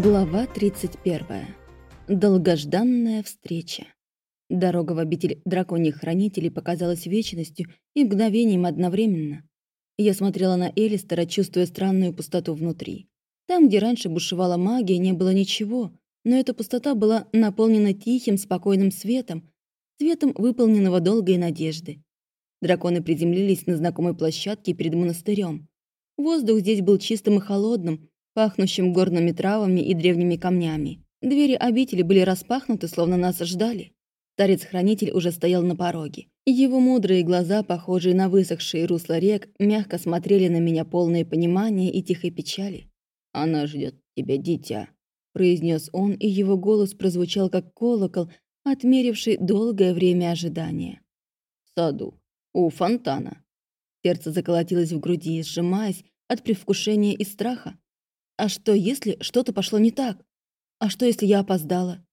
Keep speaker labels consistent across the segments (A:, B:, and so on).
A: Глава 31. Долгожданная встреча. Дорога в обитель драконьих хранителей показалась вечностью и мгновением одновременно. Я смотрела на Элистера, чувствуя странную пустоту внутри. Там, где раньше бушевала магия, не было ничего, но эта пустота была наполнена тихим, спокойным светом, светом выполненного долга и надежды. Драконы приземлились на знакомой площадке перед монастырем. Воздух здесь был чистым и холодным, пахнущим горными травами и древними камнями. Двери обители были распахнуты, словно нас ждали. Старец-хранитель уже стоял на пороге. Его мудрые глаза, похожие на высохшие русла рек, мягко смотрели на меня полное понимания и тихой печали. «Она ждет тебя, дитя», — произнес он, и его голос прозвучал как колокол, отмеривший долгое время ожидания. «В саду, у фонтана». Сердце заколотилось в груди, сжимаясь от привкушения и страха. А что, если что-то пошло не так? А что, если я опоздала?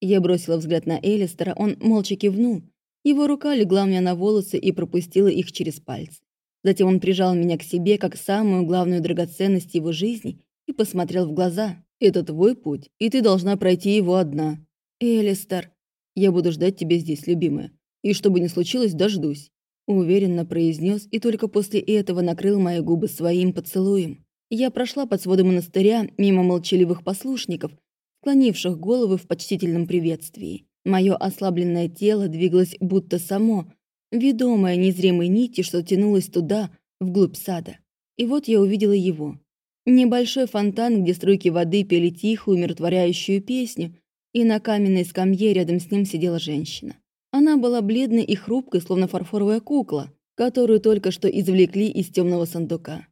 A: Я бросила взгляд на Элистера, он молча кивнул. Его рука легла мне на волосы и пропустила их через пальцы. Затем он прижал меня к себе как самую главную драгоценность его жизни и посмотрел в глаза. «Это твой путь, и ты должна пройти его одна». «Элистер, я буду ждать тебя здесь, любимая. И что бы ни случилось, дождусь», — уверенно произнес и только после этого накрыл мои губы своим поцелуем. Я прошла под своды монастыря мимо молчаливых послушников, склонивших головы в почтительном приветствии. Мое ослабленное тело двигалось будто само, ведомое незримой нити, что тянулось туда, вглубь сада. И вот я увидела его. Небольшой фонтан, где струйки воды пели тихую, умиротворяющую песню, и на каменной скамье рядом с ним сидела женщина. Она была бледной и хрупкой, словно фарфоровая кукла, которую только что извлекли из темного сундука.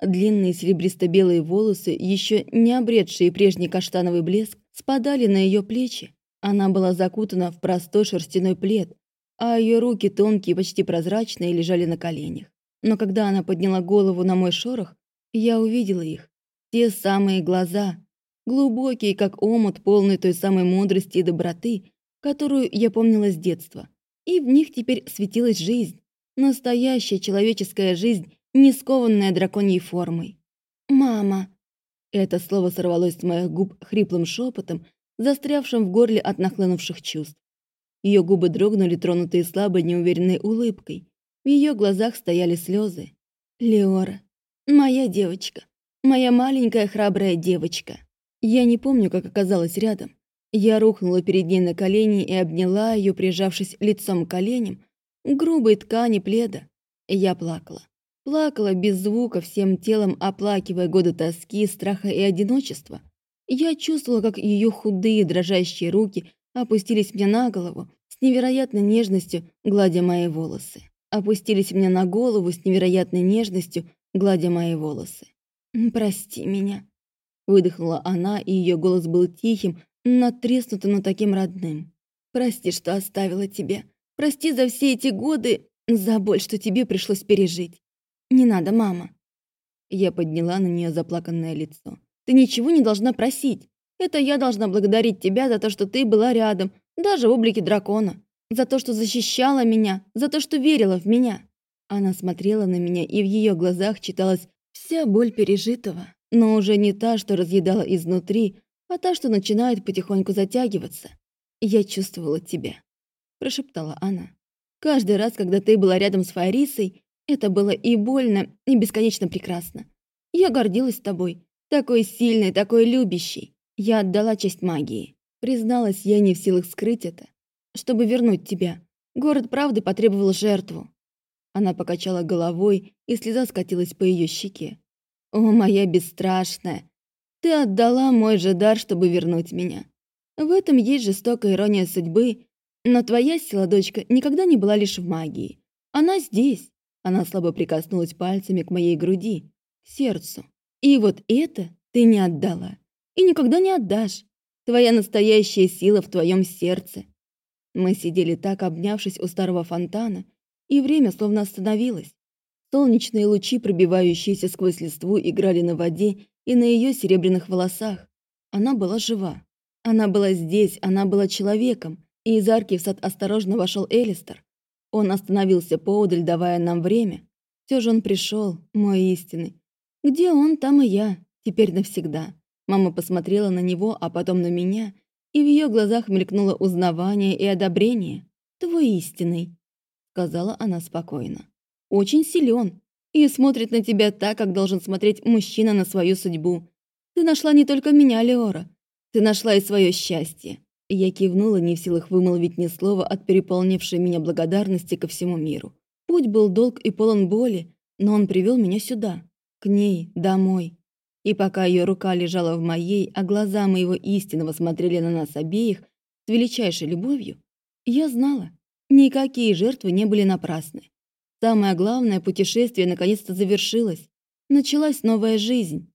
A: Длинные серебристо-белые волосы, еще не обретшие прежний каштановый блеск, спадали на ее плечи. Она была закутана в простой шерстяной плед, а ее руки, тонкие, почти прозрачные, лежали на коленях. Но когда она подняла голову на мой шорох, я увидела их. Те самые глаза, глубокие, как омут, полный той самой мудрости и доброты, которую я помнила с детства. И в них теперь светилась жизнь. Настоящая человеческая жизнь, не скованная драконьей формой. «Мама!» Это слово сорвалось с моих губ хриплым шепотом, застрявшим в горле от нахлынувших чувств. Ее губы дрогнули, тронутые слабой, неуверенной улыбкой. В ее глазах стояли слезы. «Леора, моя девочка, моя маленькая храбрая девочка». Я не помню, как оказалась рядом. Я рухнула перед ней на колени и обняла ее, прижавшись лицом к коленям, грубой ткани пледа. Я плакала. Плакала без звука, всем телом оплакивая годы тоски, страха и одиночества. Я чувствовала, как ее худые дрожащие руки опустились мне на голову, с невероятной нежностью гладя мои волосы. Опустились мне на голову с невероятной нежностью, гладя мои волосы. «Прости меня», — выдохнула она, и ее голос был тихим, натреснутым, но таким родным. «Прости, что оставила тебя. Прости за все эти годы, за боль, что тебе пришлось пережить. «Не надо, мама». Я подняла на нее заплаканное лицо. «Ты ничего не должна просить. Это я должна благодарить тебя за то, что ты была рядом, даже в облике дракона. За то, что защищала меня, за то, что верила в меня». Она смотрела на меня, и в ее глазах читалась вся боль пережитого, но уже не та, что разъедала изнутри, а та, что начинает потихоньку затягиваться. «Я чувствовала тебя», — прошептала она. «Каждый раз, когда ты была рядом с Фарисой, это было и больно, и бесконечно прекрасно. Я гордилась тобой, такой сильной, такой любящей. Я отдала часть магии. Призналась, я не в силах скрыть это. Чтобы вернуть тебя, город правды потребовал жертву. Она покачала головой, и слеза скатилась по ее щеке. «О, моя бесстрашная! Ты отдала мой же дар, чтобы вернуть меня. В этом есть жестокая ирония судьбы, но твоя сила, дочка, никогда не была лишь в магии. Она здесь, она слабо прикоснулась пальцами к моей груди, к сердцу. «И вот это ты не отдала. И никогда не отдашь. Твоя настоящая сила в твоем сердце». Мы сидели так, обнявшись у старого фонтана, и время словно остановилось. Солнечные лучи, пробивающиеся сквозь листву, играли на воде и на ее серебряных волосах. Она была жива. Она была здесь, она была человеком, и из арки в сад осторожно вошел Элистер. Он остановился поодаль, давая нам время. Все же он пришел, мой истинный. Где он, там и я, теперь навсегда. Мама посмотрела на него, а потом на меня, и в ее глазах мелькнуло узнавание и одобрение. «Твой истинный», — сказала она спокойно. «Очень силен и смотрит на тебя так, как должен смотреть мужчина на свою судьбу. Ты нашла не только меня, Леора. Ты нашла и свое счастье». Я кивнула, не в силах вымолвить ни слова от переполнившей меня благодарности ко всему миру. Путь был долг и полон боли, но он привел меня сюда, к ней, домой. И пока ее рука лежала в моей, а глаза моего истинного смотрели на нас обеих с величайшей любовью, я знала, никакие жертвы не были напрасны. Самое главное, путешествие наконец-то завершилось. Началась новая жизнь.